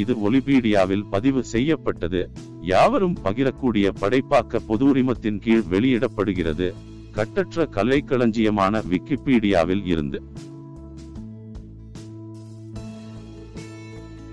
இது ஒலிபீடியாவில் பதிவு செய்யப்பட்டது. யாவரும் பகிரக்கூடிய படைப்பாக்க பொது உரிமத்தின் கீழ் வெளியிடப்படுகிறது. கட்டற்ற கலைக்களஞ்சியமான விக்கிபீடியாவில் இருந்து.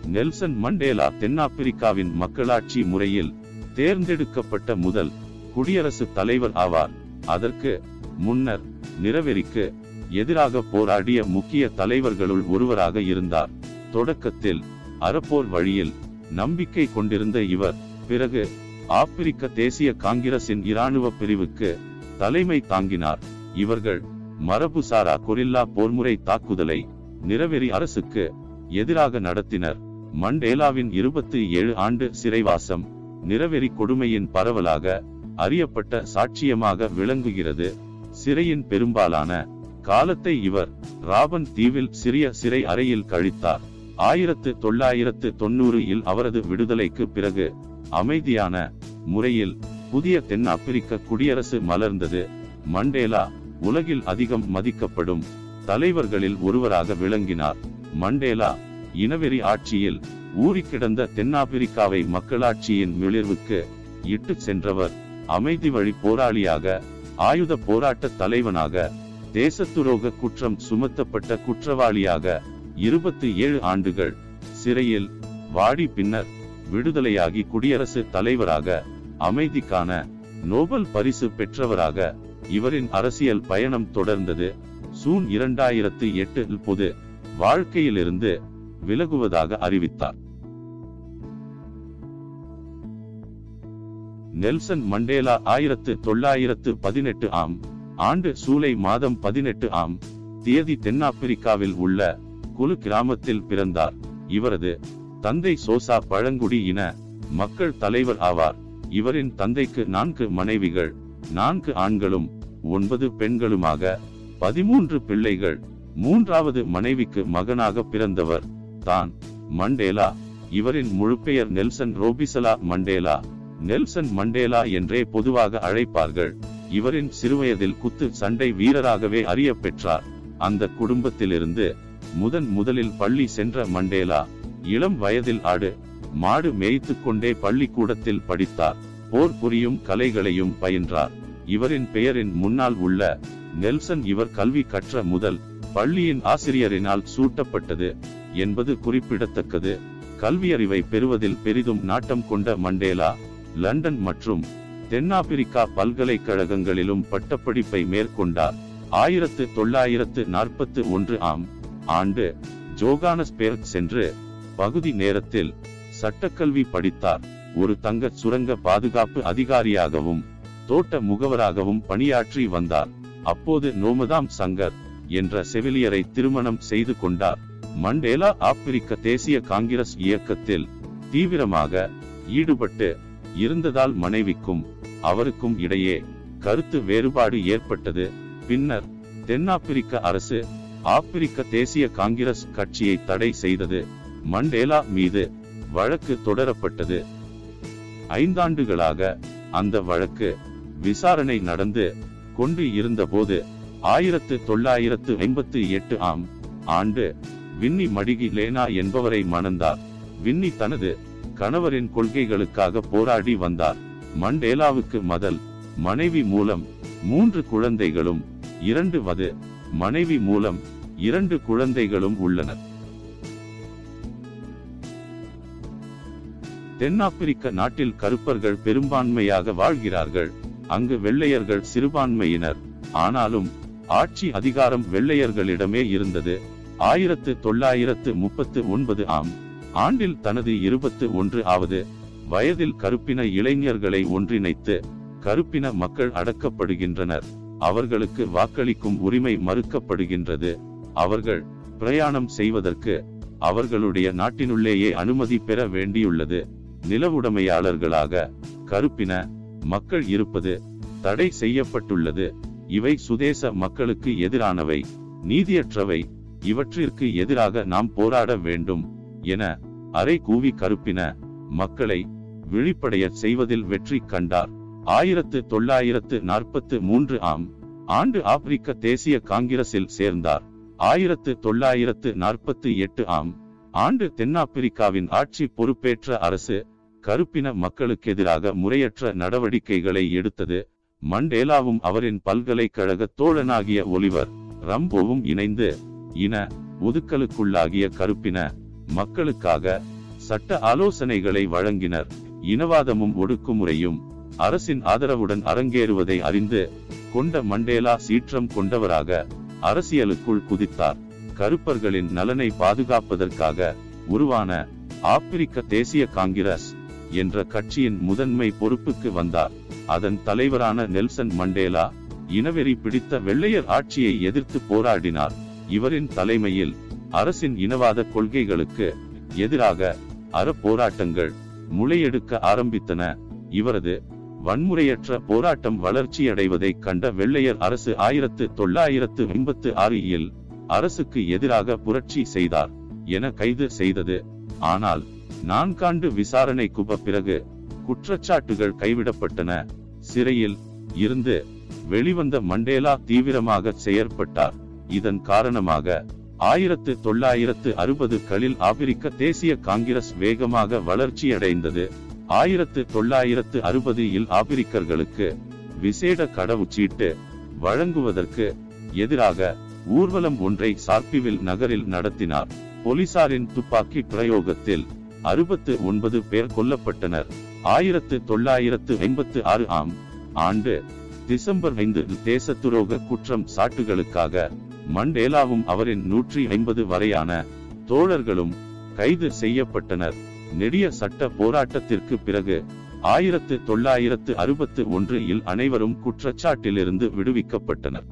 நெல்சன் மண்டேலா தென்னாப்பிரிக்காவின் மக்களாட்சி முறையில் தேர்ந்தெடுக்கப்பட்ட முதல் குடியரசுத் தலைவர் ஆவார். அதற்கு முன்னர் நிறவெறிக்கு எதிராக போராடிய முக்கிய தலைவர்களுள் ஒருவராக இருந்தார். தொடக்கத்தில் அறப்போர் வழியில் நம்பிக்கை கொண்டிருந்த இவர் பிறகு ஆப்பிரிக்க தேசிய காங்கிரசின் இராணுவ பிரிவுக்கு தலைமை தாங்கினார். இவர்கள் மரபுசாரா கொரில்லா போர்முறை தாக்குதலை நிறவெறி அரசுக்கு எதிராக நடத்தினர். மண்டேலாவின் இருபத்தி ஏழு ஆண்டு சிறைவாசம் நிறவெறி கொடுமையின் பரவலாக அறியப்பட்ட சாட்சியமாக விளங்குகிறது. சிறையின் பெரும்பாலான காலத்தை இவர் ராபன் தீவில் சிறிய சிறை அறையில் கழித்தார். ஆயிரத்து தொள்ளாயிரத்து தொன்னூறு இல் அவரது விடுதலைக்கு பிறகு அமைதியான முறையில் புதிய தென்னாப்பிரிக்க குடியரசு மலர்ந்தது. மண்டேலா உலகில் அதிகம் மதிக்கப்படும் தலைவர்களில் ஒருவராக விளங்கினார். மண்டேலா இனவெறி ஆட்சியில் ஊறிக்கிடந்த தென்னாப்பிரிக்காவை மக்களாட்சியின் மிளிர்வுக்கு இட்டு சென்றவர் அமைதி வழி போராளியாக ஆயுத போராட்ட தலைவனாக தேசத்துரோக குற்றம் சுமத்தப்பட்ட குற்றவாளியாக இருபத்தி ஏழு ஆண்டுகள். சிறையில் வாடி பின்னர் விடுதலையாகி குடியரசு தலைவராக அமைதிக்கான நோபல் பரிசு பெற்றவராக இவரின் அரசியல் பயணம் தொடர்ந்தது. சூன் இரண்டாயிரத்து எட்டு பொது வாழ்க்கையிலிருந்து விலகுவதாக அறிவித்தார். நெல்சன் மண்டேலா ஆயிரத்து தொள்ளாயிரத்து பதினெட்டு ஆம் ஆண்டு சூலை மாதம் பதினெட்டு ஆம் தேதி தென்னாப்பிரிக்காவில் உள்ள குலு கிராமத்தில் பிறந்தார். இவரது தந்தை சோசா பழங்குடி இன மக்கள் தலைவர் ஆவார். இவரின் தந்தைக்கு நான்கு மனைவிகள் நான்கு ஆண்களும் ஒன்பது பெண்களுமாக பதிமூன்று பிள்ளைகள் மூன்றாவது மனைவிக்கு மகனாக பிறந்தவர் தான் மண்டேலா. இவரின் முழுப்பெயர் நெல்சன் ரோபிசலா மண்டேலா. நெல்சன் மண்டேலா என்றே பொதுவாக அழைப்பார்கள். இவரின் சிறுவயதில் குத்து சண்டை வீரராகவே அறிய பெற்றார் அந்த குடும்பத்திலிருந்து முதன் முதலில் பள்ளி சென்ற மண்டேலா இளம் வயதில் ஆடு மாடு மேய்த்து கொண்டே பள்ளிக்கூடத்தில் படித்தார். போர் புரியும் கலைகளையும் பயின்றார். இவரின் பெயரின் முன்னால் உள்ள நெல்சன் இவர் கல்வி கற்ற முதல் பள்ளியின் ஆசிரியரினால் சூட்டப்பட்டது என்பது குறிப்பிடத்தக்கது. கல்வியறிவை பெறுவதில் பெரிதும் நாட்டம் கொண்ட மண்டேலா லண்டன் மற்றும் தென்னாப்பிரிக்கா பல்கலைக்கழகங்களிலும் பட்டப்படிப்பை மேற்கொண்டார். ஆயிரத்து தொள்ளாயிரத்து நாற்பத்து ஒன்று ஆம் ஆண்டு ஜோகானஸ்பேர்க் சென்று பகுதி நேரத்தில் சட்டக்கல்வி படித்தார். ஒரு தங்க சுரங்க பாதுகாப்பு அதிகாரியாகவும் தோட்ட முகவராகவும் பணியாற்றி வந்தார். அப்போது நோமதாம் சங்கர் என்ற செவிலியரை திருமணம் செய்து கொண்டார். மண்டேலா ஆப்பிரிக்க தேசிய காங்கிரஸ் இயக்கத்தில் தீவிரமாக ஈடுபட்டு இருந்ததால் மனைவிக்கும் அவருக்கும் இடையே கருத்து வேறுபாடு ஏற்பட்டது. பின்னர் தென்னாப்பிரிக்க அரசு ஆப்பிரிக்க தேசிய காங்கிரஸ் கட்சியை தடை செய்தது மண்டேலா மீது வழக்கு தொடரப்பட்டது. ஐந்தாண்டுகளாக அந்த வழக்கு விசாரணை நடந்து கொண்டு இருந்தபோது ஆயிரத்து தொள்ளாயிரத்து ஐம்பத்து எட்டு ஆம் ஆண்டு வின்னி மடிகி லேனா என்பவரை மணந்தார். வின்னி தனது கணவரின் கொள்கைகளுக்காக போராடி வந்தார். மண்டேலாவுக்கு மதல் மனைவி மூலம் மூன்று குழந்தைகளும் இரண்டு வது மனைவி மூலம் இரண்டு குழந்தைகளும் உள்ளனர். தென்னாப்பிரிக்க நாட்டில் கருப்பர்கள் பெரும்பான்மையாக வாழ்கிறார்கள். அங்கு வெள்ளையர்கள் சிறுபான்மையினர். ஆனாலும் ஆட்சி அதிகாரம் வெள்ளையர்களிடமே இருந்தது. ஆயிரத்து தொள்ளாயிரத்து முப்பத்து ஒன்பது ஆம் ஆண்டில் தனது இருபத்து ஒன்று ஆவது வயதில் கருப்பின இளைஞர்களை ஒன்றிணைத்து கருப்பின மக்கள் அடக்கப்படுகின்றனர். அவர்களுக்கு வாக்களிக்கும் உரிமை மறுக்கப்படுகின்றது. அவர்கள் பிரயாணம் செய்வதற்கு அவர்களுடைய நாட்டினுள்ளேயே அனுமதி பெற வேண்டியுள்ளது. நிலவுடைமையாளர்களாக கருப்பின மக்கள் இருப்பது தடை செய்யப்பட்டுள்ளது. இவை சுதேச மக்களுக்கு எதிரானவை நீதியற்றவை. இவற்றிற்கு எதிராக நாம் போராட வேண்டும் என அரை கூவி கருப்பின மக்களை விழிப்படைய செய்வதில் வெற்றி கண்டார். ஆயிரத்து தொள்ளாயிரத்து நாற்பத்து மூன்று ஆம் ஆண்டு ஆப்பிரிக்க தேசிய காங்கிரஸில் சேர்ந்தார். ஆயிரத்து தொள்ளாயிரத்து நாற்பத்தி எட்டு ஆம் ஆண்டு தென்னாப்பிரிக்காவின் ஆட்சி பொறுப்பேற்ற அரசு கருப்பின மக்களுக்கு எதிராக முறையற்ற நடவடிக்கைகளை எடுத்தது. மண்டேலாவும் அவரின் பல்கலைக்கழக தோழனாகிய ஒலிவர் ரம்போவும் இணைந்து இன ஒதுக்கலுக்குள்ளாகிய கருப்பின மக்களுக்காக சட்ட ஆலோசனைகளை வழங்கினர். இனவாதமும் ஒடுக்குமுறையும் அரசின் ஆதரவுடன் அரங்கேறுவதை அறிந்து கொண்ட மண்டேலா சீற்றம் கொண்டவராக அரசியலுக்குள் குதித்தார். கருப்பர்களின் நலனை பாதுகாப்பதற்காக உருவான ஆப்பிரிக்க தேசிய காங்கிரஸ் என்ற கட்சியின் முதன்மை பொறுப்புக்கு வந்தார். அதன் தலைவரான நெல்சன் மண்டேலா இனவெறி பிடித்த வெள்ளையர் ஆட்சியை எதிர்த்து போராடினார். இவரின் தலைமையில் அரசின் இனவாத கொள்கைகளுக்கு எதிராக அற போராட்டங்கள் முளையெடுக்க ஆரம்பித்தன. இவரது வன்முறையற்ற போராட்டம் வளர்ச்சியடைவதை கண்ட வெள்ளையர் அரசு ஆயிரத்து தொள்ளாயிரத்து ஐம்பத்து ஆறு இல் அரசுக்கு எதிராக புரட்சி செய்தார் என கைது செய்தது. ஆனால் நான்காண்டு விசாரணைக்கு பிறகு குற்றச்சாட்டுகள் கைவிடப்பட்டன. சிறையில் இருந்து வெளிவந்த மண்டேலா தீவிரமாக செயற்பட்டார். இதன் காரணமாக ஆயிரத்து தொள்ளாயிரத்து அறுபதுகளில் ஆப்பிரிக்க தேசிய காங்கிரஸ் வேகமாக வளர்ச்சியடைந்தது. ஆயிரத்து தொள்ளாயிரத்து அறுபது இல் ஆப்பிரிக்கர்களுக்கு விசேட கடவுச்சீட்டு வழங்குவதற்கு எதிராக ஊர்வலம் ஒன்றை சார்பிவில் நகரில் நடத்தினார். போலீசாரின் துப்பாக்கி பிரயோகத்தில் அறுபத்து ஒன்பது பேர் கொல்லப்பட்டனர். ஆயிரத்து தொள்ளாயிரத்து ஐம்பத்து ஆறு ஆம் ஆண்டு டிசம்பர் ஐந்து தேச துரோக குற்றம் சாட்டுகளுக்காக மண்டேலாவும் அவரின் நூற்றி ஐம்பது வரையான தோழர்களும் கைது செய்யப்பட்டனர். நெடிய சட்ட போராட்டத்திற்கு பிறகு ஆயிரத்து தொள்ளாயிரத்து அறுபத்து ஒன்று இல் அனைவரும் குற்றச்சாட்டிலிருந்து விடுவிக்கப்பட்டனர்.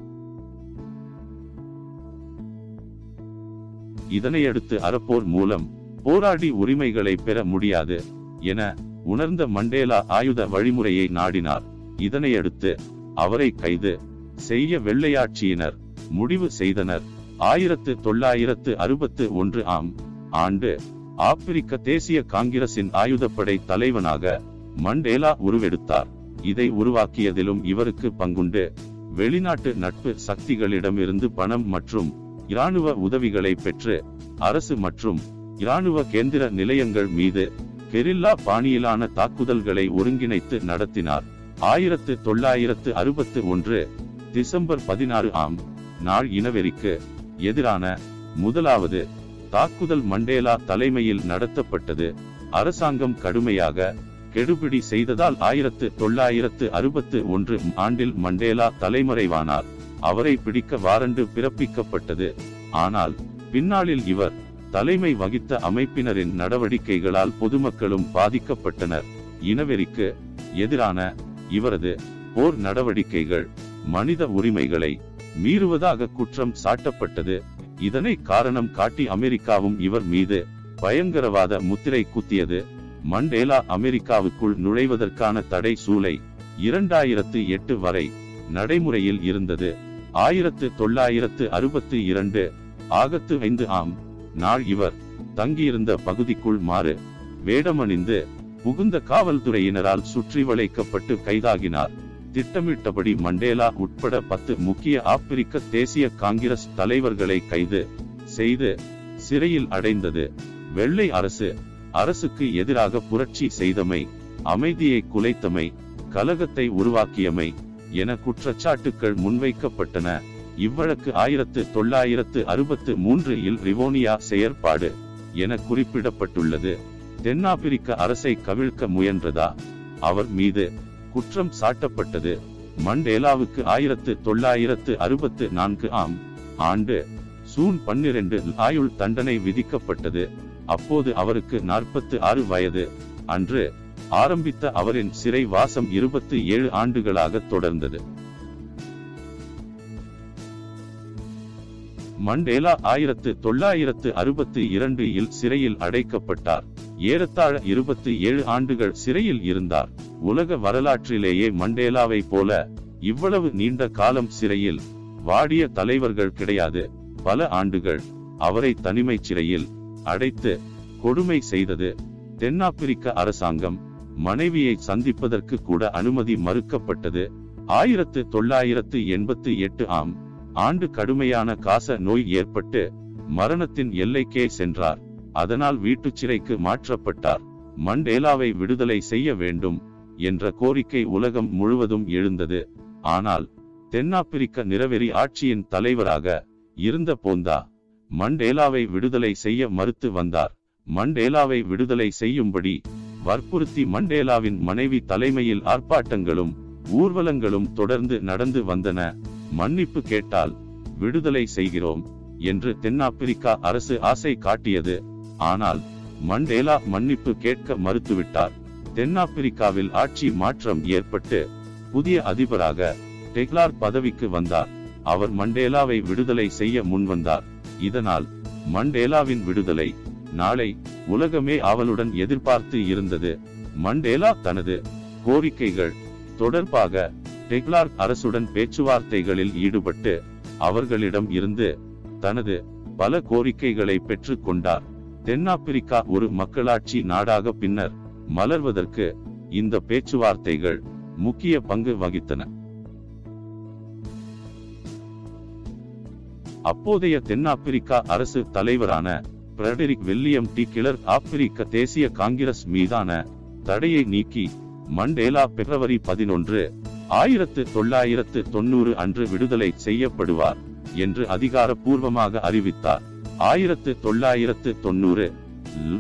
இதனையடுத்து அறப்போர் மூலம் போராடி உரிமைகளை பெற முடியாது என உணர்ந்த மண்டேலா ஆயுத வழிமுறையை நாடினார். இதனையடுத்து அவரை கைது செய்ய வெள்ளையாட்சியினர் முடிவு செய்தனர். ஆயிரத்து தொள்ளாயிரத்து அறுபத்து ஒன்று ஆம் ஆண்டு ஆப்பிரிக்க தேசிய காங்கிரசின் ஆயுதப்படை தலைவனாக மண்டேலா உருவெடுத்தார். இதை உருவாக்கியதிலும் இவருக்கு பங்குண்டு. வெளிநாட்டு நட்பு சக்திகளிடமிருந்து பணம் மற்றும் இராணுவ உதவிகளை பெற்று அரசு மற்றும் இராணுவ கேந்திர நிலையங்கள் மீது கெரில்லா பாணியிலான தாக்குதல்களை ஒருங்கிணைத்து நடத்தினார். ஆயிரத்து தொள்ளாயிரத்து அறுபத்து ஒன்று டிசம்பர் பதினாறு ஆம் நாள் இனவெறிக்கு எதிரான முதலாவது தாக்குதல் மண்டேலா தலைமையில் நடத்தப்பட்டது. அரசாங்கம் கடுமையாக கெடுபிடி செய்ததால் ஆயிரத்து தொள்ளாயிரத்து அறுபத்து ஒன்று ஆண்டில் மண்டேலா தலைமறைவானார். அவரை பிடிக்க வாரண்டு பிறப்பிக்கப்பட்டது. ஆனால் பின்னாளில் இவர் தலைமை வகித்த அமைப்பினரின் நடவடிக்கைகளால் பொதுமக்களும் பாதிக்கப்பட்டனர். இனவெறிக்கு எதிரான இவரது போர் நடவடிக்கைகள் மனித உரிமைகளை மீறுவதாக குற்றம் சாட்டப்பட்டது. இதனை காரணம் காட்டி அமெரிக்காவும் இவர் மீது பயங்கரவாத முத்திரை குத்தியது. மண்டேலா அமெரிக்காவுக்குள் நுழைவதற்கான தடை சூலை இரண்டாயிரத்து எட்டு வரை நடைமுறையில் இருந்தது. ஆயிரத்து தொள்ளாயிரத்து அறுபத்து இரண்டு ஆகத்து ஐந்து ஆம் நாள் இவர் தங்கியிருந்த பகுதிக்குள் மாறு வேடமணிந்து புகுந்த காவல்துறையினரால் சுற்றி வளைக்கப்பட்டு கைதாகினார். திட்டமிட்டபடி மண்டேலா உட்பட பத்து முக்கிய ஆப்பிரிக்க தேசிய காங்கிரஸ் தலைவர்களை கைது செய்து சிறையில் அடைந்தது. வெள்ளை அரசு அரசுக்கு எதிராக புரட்சி செய்தமை அமைதியை குலைத்தமை கலகத்தை உருவாக்கியமை என குற்றச்சாட்டுக்கள் முன்வைக்கப்பட்டன. இவ்வழக்கு ஆயிரத்து தொள்ளாயிரத்து அறுபத்து மூன்று இல் ரிவோனியா செயற்பாடு என குறிப்பிடப்பட்டுள்ளது. தென்னாப்பிரிக்க அரசை கவிழ்க்க முயன்றதா? அவர் மீது குற்றம் சாட்டப்பட்டது. மண்டேலாவுக்கு ஆயிரத்து தொள்ளாயிரத்து அறுபத்து நான்கு ஆம் ஆண்டு சூன் பன்னிரண்டு ஆயுள் தண்டனை விதிக்கப்பட்டது. அப்போது அவருக்கு நாற்பத்து ஆறு வயது. அன்று ஆரம்பித்த அவரின் சிறை வாசம் இருபத்தி ஏழு ஆண்டுகளாக தொடர்ந்தது. மண்டேலா ஆயிரத்து தொள்ளாயிரத்து அறுபத்தி இரண்டு இல் சிறையில் அடைக்கப்பட்டார். ஏறத்தாழ இருபத்தி ஏழு ஆண்டுகள் சிறையில் இருந்தார். உலக வரலாற்றிலேயே மண்டேலாவை போல இவ்வளவு நீண்ட காலம் சிறையில் வாடிய தலைவர்கள் கிடையாது. பல ஆண்டுகள் அவரை தனிமை சிறையில் அடைத்து கொடுமை செய்தது தென்னாப்பிரிக்க அரசாங்கம். மனைவியை சந்திப்பதற்கு கூட அனுமதி மறுக்கப்பட்டது. ஆயிரத்து தொள்ளாயிரத்து எண்பத்தி எட்டு ஆம் ஆண்டு கடுமையான காச நோய் ஏற்பட்டு மரணத்தின் எல்லைக்கே சென்றார். அதனால் வீட்டுச் சிறைக்கு மாற்றப்பட்டார். மண்டேலாவை விடுதலை செய்ய வேண்டும் என்ற கோரிக்கை உலகம் முழுவதும் எழுந்தது. ஆனால் தென்னாப்பிரிக்க நிறவெறி ஆட்சியின் தலைவராக இருந்த போந்தா மண்டேலாவை விடுதலை செய்ய மறுத்து வந்தார். மண்டேலாவை விடுதலை செய்யும்படி வற்புறுத்தி மண்டேலாவின் மனைவி தலைமையில் ஆர்ப்பாட்டங்களும் ஊர்வலங்களும் தொடர்ந்து நடந்து வந்தன. மன்னிப்பு கேட்டால் விடுதலை செய்கிறோம் என்று தென்னாப்பிரிக்கா அரசு ஆசை காட்டியது. ஆனால் மண்டேலா மன்னிப்பு கேட்க மறுத்துவிட்டார். தென்னாப்பிரிக்காவில் ஆட்சி மாற்றம் ஏற்பட்டு புதிய அதிபராக டெக்லார் பதவிக்கு வந்தார். அவர் மண்டேலாவை விடுதலை செய்ய முன்வந்தார் இதனால் மண்டேலாவின் விடுதலை நாளை உலகமே அவளுடன் எதிர்பார்த்து இருந்தது. மண்டேலா தனது கோரிக்கைகள் தொடர்பாக டெக்லார் அரசுடன் பேச்சுவார்த்தைகளில் ஈடுபட்டு அவர்களிடம் இருந்து தனது பல கோரிக்கைகளை பெற்றுக் கொண்டார். தென்னாப்பிரிக்கா ஒரு மக்களாட்சி நாடாக பின்னர் மலர்வதற்கு இந்த பேச்சுவார்த்தைகள் முக்கிய பங்கு வகித்தன. அப்போதைய தென்னாப்பிரிக்கா அரசு தலைவரான பிரடரிக் வில்லியம் டி. கிளர் ஆப்பிரிக்க தேசிய காங்கிரஸ் மீதான தடையை நீக்கி மண்டேலா பிப்ரவரி பதினொன்று ஆயிரத்து தொள்ளாயிரத்து தொண்ணூறு அன்று விடுதலை செய்யப்படுவார் என்று அதிகாரப்பூர்வமாக அறிவித்தார். ஆயிரத்து தொள்ளாயிரத்து தொன்னூறு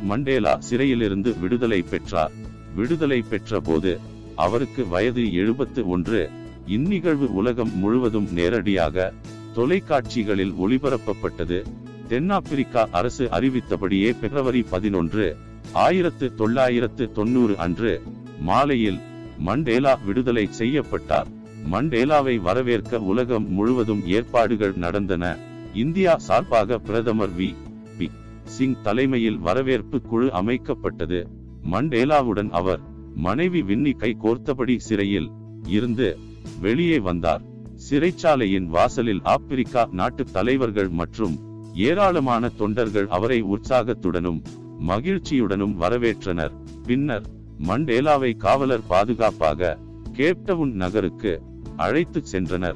மண்டேலா சிறையிலிருந்து விடுதலை பெற்றார். விடுதலை பெற்ற போது அவருக்கு வயது எழுபத்து ஒன்று. இந்நிகழ்வு உலகம் முழுவதும் நேரடியாக தொலைக்காட்சிகளில் ஒளிபரப்பப்பட்டது. தென்னாப்பிரிக்கா அரசு அறிவித்தபடியே பிப்ரவரி பதினொன்று ஆயிரத்து தொள்ளாயிரத்து தொன்னூறு அன்று மாலையில் மண்டேலா விடுதலை செய்யப்பட்டார். மண்டேலாவை வரவேற்க உலகம் முழுவதும் ஏற்பாடுகள் நடந்தன. இந்தியா சார்பாக பிரதமர் வி. பி. சிங் தலைமையில் வரவேற்பு குழு அமைக்கப்பட்டது. மண்டேலாவுடன் அவர் மனைவி வின்னி கை கோர்த்தபடி சிறையில் இருந்து வெளியே வந்தார். சிறைச்சாலையின் வாசலில் ஆப்பிரிக்கா நாட்டு தலைவர்கள் மற்றும் ஏராளமான தொண்டர்கள் அவரை உற்சாகத்துடனும் மகிழ்ச்சியுடனும் வரவேற்றனர். பின்னர் மண்டேலாவை காவலர் பாதுகாப்பாக கேப்டவுன் நகருக்கு அழைத்து சென்றனர்.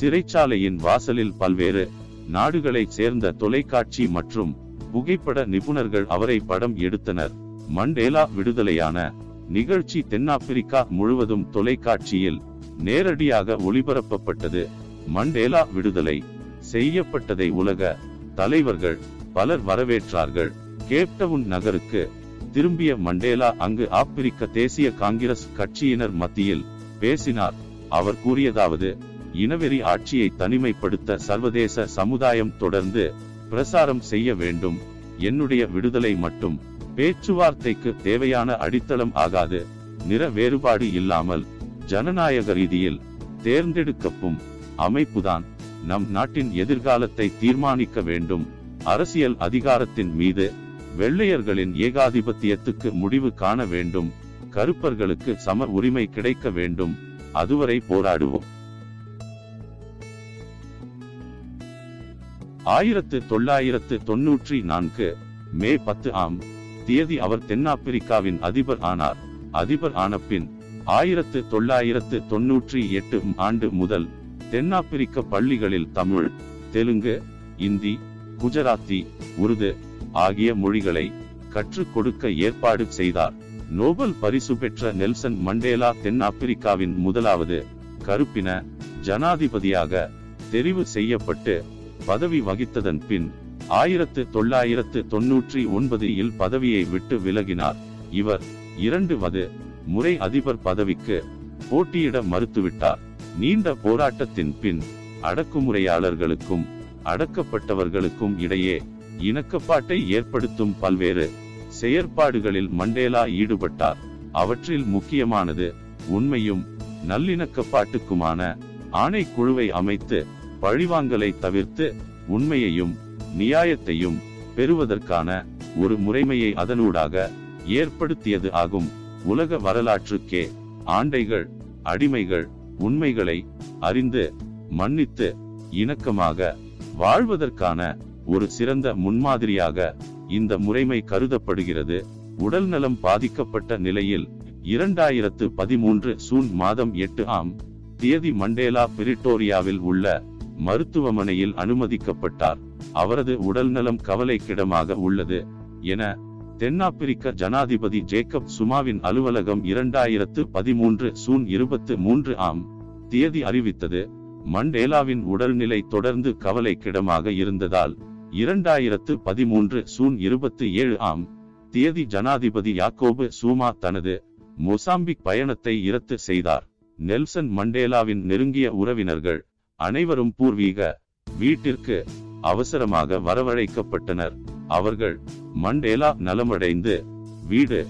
சிறைச்சாலையின் வாசலில் பல்வேறு நாடுகளைச் சேர்ந்த தொலைக்காட்சி மற்றும் புகைப்பட நிபுணர்கள் அவரை படம் எடுத்தனர். மண்டேலா விடுதலையான நிகழ்ச்சி தென்னாப்பிரிக்கா முழுவதும் தொலைக்காட்சியில் நேரடியாக ஒளிபரப்பப்பட்டது. மண்டேலா விடுதலை செய்யப்பட்டதை உலக தலைவர்கள் பலர் வரவேற்றார்கள். கேப்டவுன் நகருக்கு திரும்பிய மண்டேலா அங்கு ஆப்பிரிக்க தேசிய காங்கிரஸ் கட்சியினர் மத்தியில் பேசினார். அவர் கூறியதாவது இனவெறி ஆட்சியை தனிமைப்படுத்த சர்வதேச சமுதாயம் தொடர்ந்து பிரசாரம் செய்ய வேண்டும். என்னுடைய விடுதலை மட்டும் பேச்சுவார்த்தைக்கு தேவையான அடித்தளம் ஆகாது. நிற வேறுபாடு இல்லாமல் ஜனநாயக ரீதியில் தேர்ந்தெடுக்கப்படும் அமைப்புதான் நம் நாட்டின் எதிர்காலத்தை தீர்மானிக்க வேண்டும். அரசியல் அதிகாரத்தின் மீது வெள்ளையர்களின் ஏகாதிபத்தியத்துக்கு முடிவு காண வேண்டும். கருப்பர்களுக்கு சம உரிமை கிடைக்க வேண்டும். அதுவரை போராடுவோம். ஆயிரத்து தொள்ளாயிரத்து தொன்னூற்றி நான்கு மே பத்து ஆம் தேதி அவர் தென்னாப்பிரிக்காவின் அதிபர் ஆனார். அதிபர் ஆன பின் ஆயிரத்து தொள்ளாயிரத்து தொன்னூற்றி எட்டு ஆண்டு முதல் தென்னாப்பிரிக்க பள்ளிகளில் தமிழ் தெலுங்கு இந்தி குஜராத்தி உருது ஆகிய மொழிகளை கற்றுக் கொடுக்க ஏற்பாடு செய்தார். நோபல் பரிசு பெற்ற நெல்சன் மண்டேலா தென்னாப்பிரிக்காவின் முதலாவது கருப்பின ஜனாதிபதியாக தெரிவு செய்யப்பட்டு பதவி வகித்ததன் பின் ஆயிரத்து தொள்ளாயிரத்து தொன்னூற்றி ஒன்பது இல் பதவியை விட்டு விலகினார். இவர் இரண்டு வது முறை அதிபர் பதவிக்கு போட்டியிட மறுத்துவிட்டார். நீண்ட போராட்டத்தின் பின் அடக்குமுறையாளர்களுக்கும் அடக்கப்பட்டவர்களுக்கும் இடையே இணக்கப்பாட்டை ஏற்படுத்தும் பல்வேறு செயற்பாடுகளில் மண்டேலா ஈடுபட்டார். அவற்றில் முக்கியமானது உண்மையும் நல்லிணக்கப்பாட்டுக்குமான ஆணைக்குழுவை அமைத்து பழிவாங்கலை தவிர்த்து உண்மையையும் நியாயத்தையும் பெறுவதற்கான ஒரு முறைமையை அதனூடாக ஏற்படுத்தியது ஆகும். உலக வரலாற்றுக்கே ஆண்டைகள் அடிமைகள் உண்மைகளை அறிந்து மன்னித்து இணக்கமாக வாழ்வதற்கான ஒரு சிறந்த முன்மாதிரியாக இந்த முறைமை கருதப்படுகிறது. உடல் நலம் பாதிக்கப்பட்ட நிலையில் இரண்டாயிரத்து பதிமூன்று சூன் மாதம் எட்டு ஆம் தேதி மண்டேலா பிரிட்டோரியாவில் உள்ள மருத்துவமனையில் அனுமதிக்கப்பட்டார். அவரது உடல்நலம் கவலைக்கிடமாக உள்ளது என தென்னாப்பிரிக்க ஜனாதிபதி ஜேக்கப் சுமாவின் அலுவலகம் இரண்டாயிரத்து பதிமூன்று சூன் இருபத்து மூன்று ஆம் தேதி அறிவித்தது. மண்டேலாவின் உடல்நிலை தொடர்ந்து கவலைக்கிடமாக இருந்ததால் இரண்டாயிரத்து பதிமூன்று சூன் இருபத்தி ஏழு ஆம் தேதி ஜனாதிபதி யாக்கோபு சூமா தனது மொசாம்பிக் பயணத்தை இரத்து செய்தார். நெல்சன் மண்டேலாவின் நெருங்கிய உறவினர்கள் அனைவரும் பூர்வீக வீட்டிற்கு அவசரமாக வரவழைக்கப்பட்டனர். அவர்கள் மண்டேலா நலமடைந்து வீடு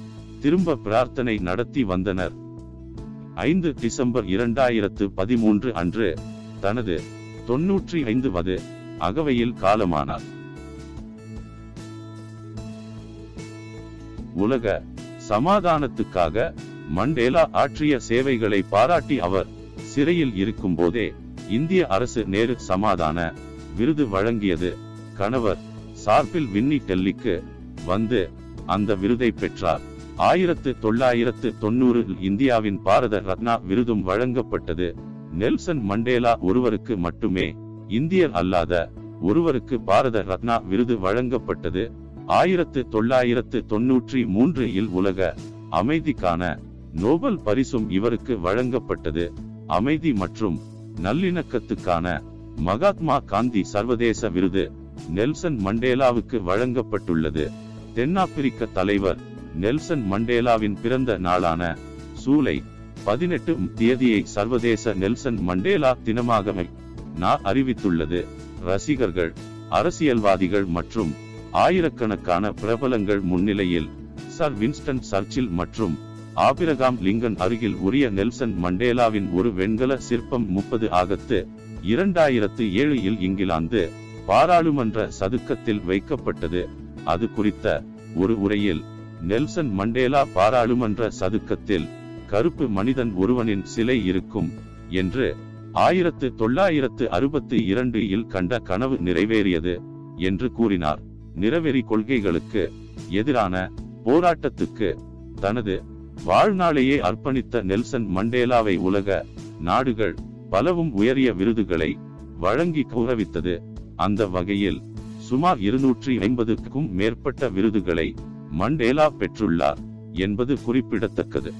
திரும்ப பிரார்த்தனை நடத்தி வந்தனர். ஐந்து டிசம்பர் இரண்டாயிரத்து பதிமூன்று அன்று தனது தொன்னூற்றி ஐந்து வது அகவையில் காலமானார். உலக சமாதானத்துக்காக மண்டேலா ஆற்றிய சேவைகளை பாராட்டி அவர் சிறையில் இருக்கும் போதே இந்திய அரசு நேரு சமாதான விருது வழங்கியது. கணவர் சார்பில் வின்னி டெல்லிக்கு வந்து அந்த விருதை பெற்றார். ஆயிரத்து தொள்ளாயிரத்து தொன்னூறில் இந்தியாவின் பாரத ரத்னா விருதும் வழங்கப்பட்டது. நெல்சன் மண்டேலா ஒருவருக்கு மட்டுமே இந்தியர் அல்லாத ஒருவருக்கு பாரத ரத்னா விருது வழங்கப்பட்டது. ஆயிரத்து தொள்ளாயிரத்து தொன்னூற்றி மூன்று இல் உலக அமைதிக்கான நோபல் பரிசும் இவருக்கு வழங்கப்பட்டது. அமைதி மற்றும் நல்லிணக்கத்துக்கான மகாத்மா காந்தி சர்வதேச விருது நெல்சன் மண்டேலாவுக்கு வழங்கப்பட்டுள்ளது. தென்னாப்பிரிக்க தலைவர் நெல்சன் மண்டேலாவின் பிறந்த நாளான சூலை பதினெட்டு தேதியை சர்வதேச நெல்சன் மண்டேலா தினமாக நா அறிவித்துள்ளது. ரசிகர்கள் அரசியல்வாதிகள் மற்றும் ஆயிரக்கணக்கான பிரபலங்கள் முன்னிலையில் சர் வின்ஸ்டன் சர்ச்சில் மற்றும் ஆபிரகாம் லிங்கன் அருகில் உரிய நெல்சன் மண்டேலாவின் ஒரு வெண்கல சிற்பம் முப்பது ஆகத்து இரண்டாயிரத்து ஏழு இல் இங்கிலாந்து பாராளுமன்ற சதுக்கத்தில் வைக்கப்பட்டது. அது குறித்த ஒரு உரையில் நெல்சன் மண்டேலா பாராளுமன்ற சதுக்கத்தில் கருப்பு மனிதன் ஒருவனின் சிலை இருக்கும் என்று ஆயிரத்து தொள்ளாயிரத்து அறுபத்தி இரண்டு இல் கண்ட கனவு நிறைவேறியது என்று கூறினார். நிறவெறி கொள்கைகளுக்கு எதிரான போராட்டத்துக்கு தனது வாழ்நாளையே அர்ப்பணித்த நெல்சன் மண்டேலாவை உலக நாடுகள் பலவும் உயரிய விருதுகளை வழங்கி கௌரவித்தது. அந்த வகையில் சுமார் இருநூற்றி ஐம்பதுக்கும் மேற்பட்ட விருதுகளை மண்டேலா பெற்றுள்ளார் என்பது குறிப்பிடத்தக்கது.